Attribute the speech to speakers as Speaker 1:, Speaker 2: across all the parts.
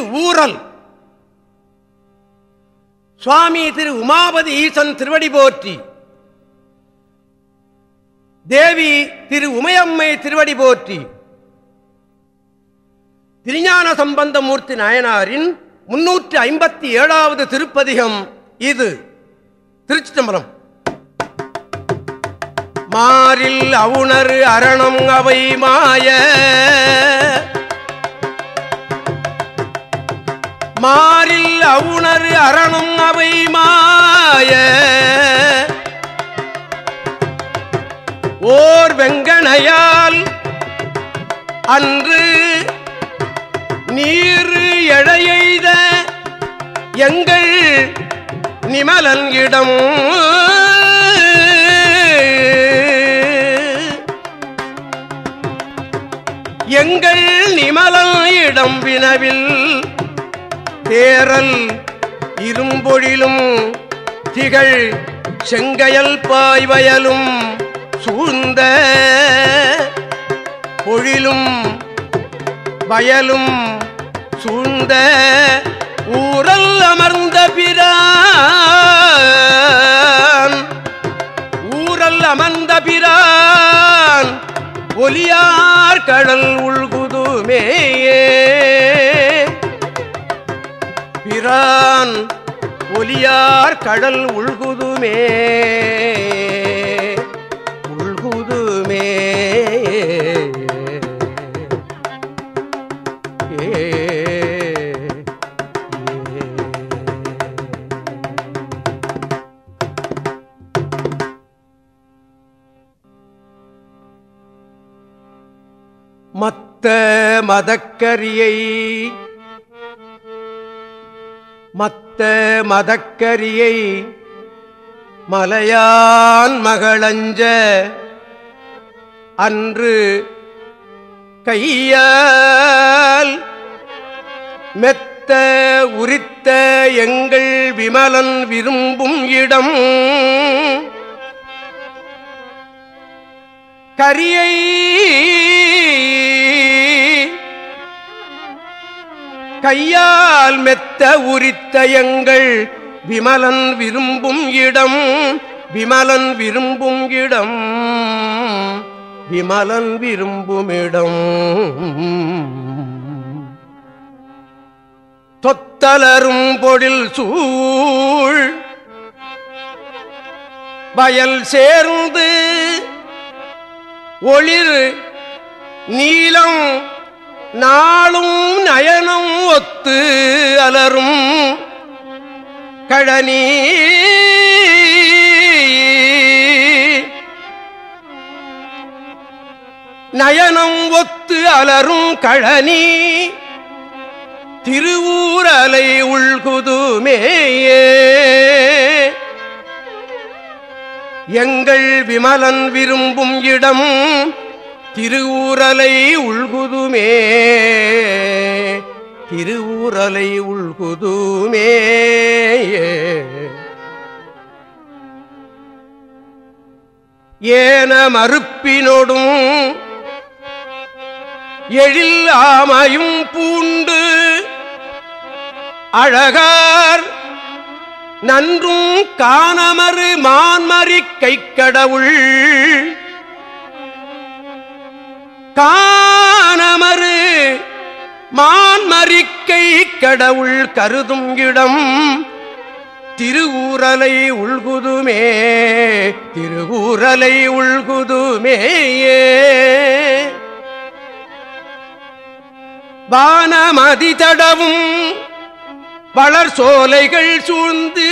Speaker 1: ஊரல். சுவாமி திரு உமாபதி ஈசன் திருவடி போற்றி. தேவி திரு உமையம்மை திருவடி போற்றி. திருஞான சம்பந்தமூர்த்தி நாயனாரின் முன்னூற்றி ஐம்பத்தி ஏழாவது திருப்பதிகம் இது. திருச்சி தம்பரம் மாறில் அவுணர் அரணம் அவை மாய. மாறில் அவுணர் அரணம் அவை மாய. ஓர் வெங்கனையால் அன்று நீர் எழையெய்த எங்கள் நிமலன் இடம். எங்கள் நிமலன் இடம் வினவில் தேரல் இரும்பொழிலும் திகழ் செங்கையல் பாய்வயலும் சூழ்ந்த பொழிலும் வயலும் சூழ்ந்த ஊரல் அமர்ந்த பிரான். ஊரல் அமர்ந்த பிரான். ஒலியார் கடல் உள்குதுமேயே பிரான் ஒலியார் கடல் உள்குதுமே. உள்குதுமே. மத்த மதக்கரியை மத்த மதக்கரியை மலையான் மகளஞ்ச அன்று கையால் மெத்த உரித்த எங்கள் விமலன் விரும்பும் இடம் கரியை கையால் மெத்த உரித்த எங்கள் விமலன் விரும்பும் இடம் விமலன் விரும்பும் இடம் விமலன் விரும்பும் இடம். தொத்தலரும் பொழில் சூழ் வயல் சேர்ந்து ஒளிர் நீலம் நாளும் நயனம் ஒத்து அலரும் கழனி நயனம் ஒத்து அலரும் கழனி திருவூரலை உள்குதுமேயே எங்கள் விமலன் விரும்பும் இடம் திருவூரலை உள்குதுமே. திருவூரலை உள்குதுமே. ஏன மறுப்பினோடும் எழில் ஆமையும் பூண்டு அழகார் நன்றும் காணமறு மான்மறி கைக்கடவுள் காணமறு மான்மறிக்கை கடவுள் கருதும் இடம். திருவூரலை உள்குதுமே திருவூரலை உள்குதுமேயே வானமதி தடவும் வளர் சோலைகள் சூழ்ந்து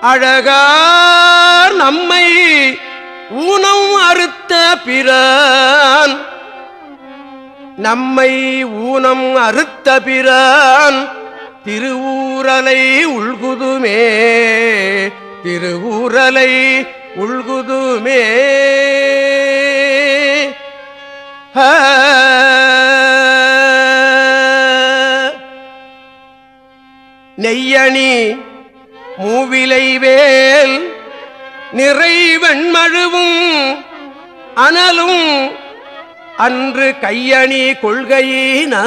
Speaker 1: அழகார் நம்மை ஊனம் அறுத்த பிரான் நம்மை ஊனம் அறுத்த பிரான் திருவூரலை உள்குதுமே திருவூரலை உள்குதுமே. நெய்யணி மூவிலை வேல் நிறைவெண்மழுவும் அனலும் அன்று கையணி கொள்கையினான்.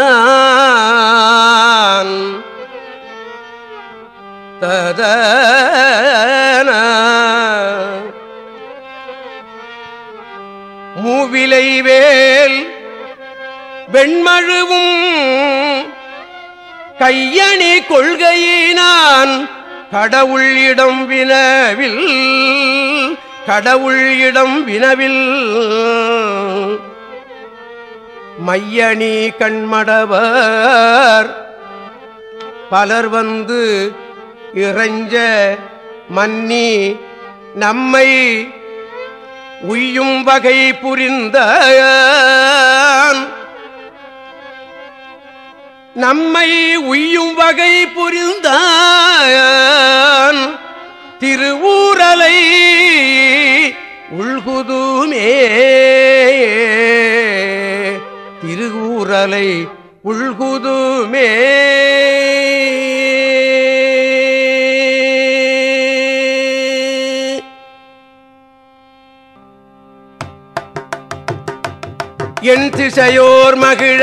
Speaker 1: தத மூவிலை வேல் வெண்மழுவும் கையணி கொள்கையினான். கடவுள் இடம் வினவில் கடவுள் இடம் வினவில். மையணி கண்மடவர். பலர் வந்து இறைஞ்ச மன்னி நம்மை உய்யும் வகை புரிந்த நம்மை உய்யும் வகை புரிந்த திருவூரலை உள்குதுமே திருகூரலை உள்குதுமே. என் திசையோர் மகிழ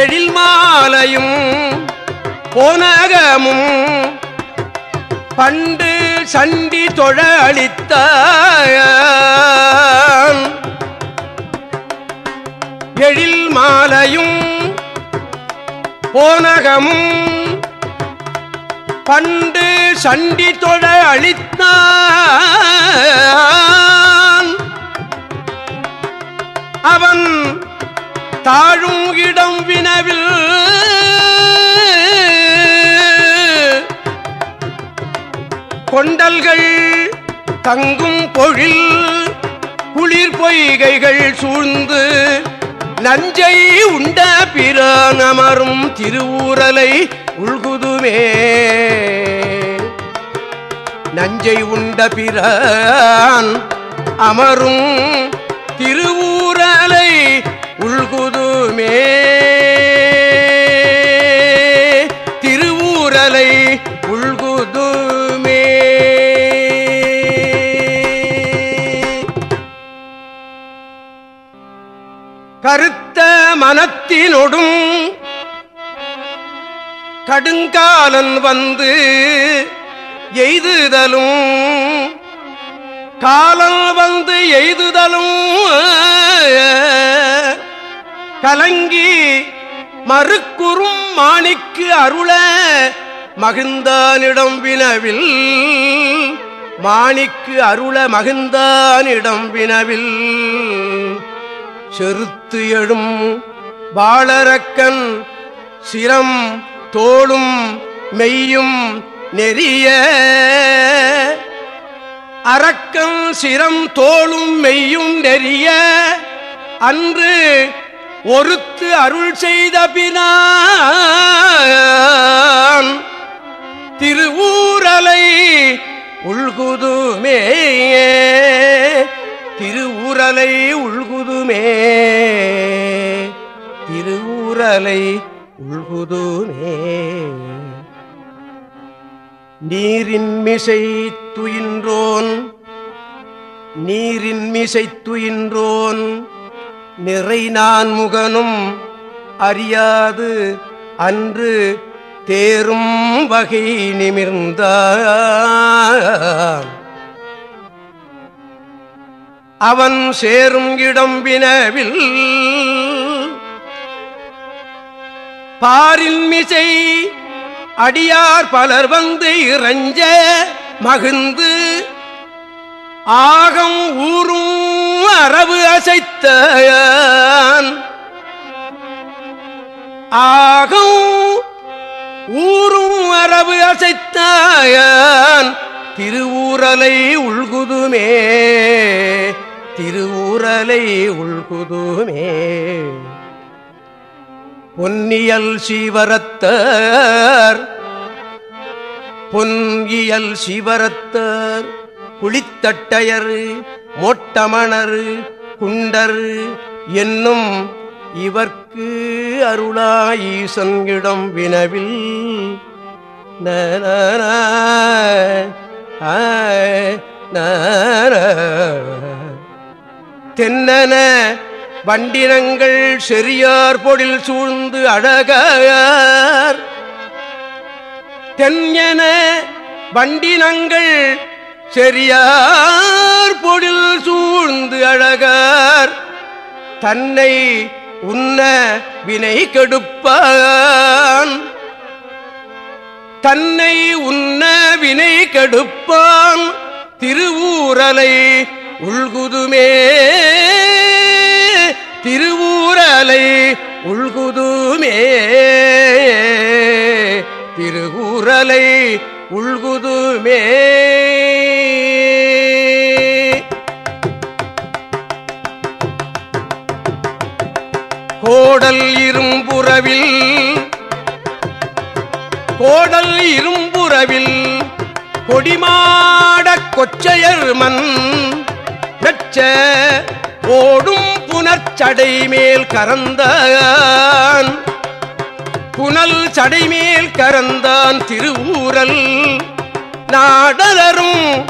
Speaker 1: எழில் மாலையும் போனகமும் பண்டு சண்டி தொழ அளித்த எழில் மாலையும் போனகமும் பண்டு சண்டி தொழ அளித்தான் அவன் தாழும் இடம் வினவில் கொண்டல்கள் தங்கும் பொழில் குளிர் பொய்கைகள் சூழ்ந்து நஞ்சை உண்ட பிறான் அமரும் திருவூரலை உள்குதுமே. நஞ்சை உண்ட பிரான் அமரும் திருவூரலை உள்குதுமே. கருத்த மனத்தினொடும் கடுங்காலன் வந்து எய்துதலும் காலம் வந்து எய்துதலும் கலங்கி மறுக்குறும் மாணிக்கு அருள மகிழ்ந்தானிடம் வினவில் மாணிக்கு அருள மகிழ்ந்தானிடம் வினவில். செருத்து எழும் வாழறக்கன் சிரம் தோளும் மெய்யும் நெறிய. அரக்கன் சிரம் தோளும் மெய்யும் நெறிய. அன்று ஒருத்து அருள் செய்த பினான் திருவூரலை உள்குதுமே. திருவுரலை உள்குதுமே. திருவுரலை உள்குதுமே நீரின் மிசை துயின்றோன் நீரின் மிசை துயின்றோன். நிறை நான் முகனும் அறியாது அன்று தேரும் வகை நிமிர்ந்த அவன் சேரும் இடம் வினவில் பாரில் மிசை அடியார் பலர் வந்து இறஞ்ச மகிழ்ந்து ஆகம் ஊரும் அரவு அசைத்த ஆகம் ஊரும் அரவு அசைத்தாயன். திருவூரலை உள்குதுமே திருவூரலை உள்குதுமே. பொன்னியல் சீவரத்தர். பொன்னியல் சீவரத்தர். குளித்தட்டையர் மோட்டமணர் குண்டர் என்னும் இவர்க்கு அருளாயீசன் இடம் வினவில். நன தென்னன வண்டினங்கள் செரியார் பொழில் சூழ்ந்து அழகார். தென்யன வண்டினங்கள் செரியார் பொழில் சூழ்ந்து அழகார். தன்னை உன்ன வினை கெடுப்பான். தன்னை உன்ன வினை கெடுப்பான். திருவூரலை உள்குதுமே திருவூரலை உள்குதுமே. திருவூரலை உள்குதுமே. புனர்ச்சடை மேல் கரந்தான் புனல் சடைமேல் கரந்தான் திருவூரல். நாடலரும்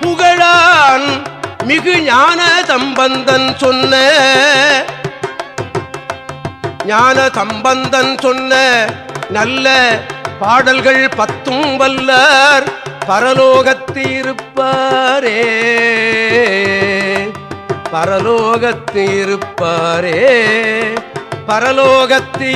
Speaker 1: புகழான் மிகு ஞான சம்பந்தன் சொன்ன. ஞான சம்பந்தன் சொன்ன நல்ல பாடல்கள் பத்தும் வல்லார். பரலோகத்திருப்பாரே. பரலோகத்து இருப்பாரே பரலோகத்து